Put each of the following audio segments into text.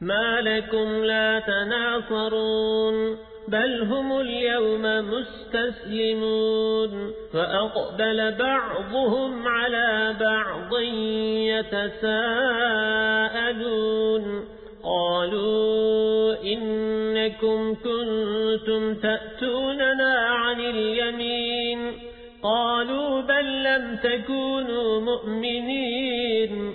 ما لكم لا تناصرون بل هم اليوم مستسلمون فأقبل بعضهم على بعض يتساءلون قالوا إنكم كنتم تأتوننا عن اليمين قالوا بل لم تكونوا مؤمنين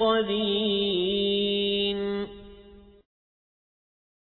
عَلِي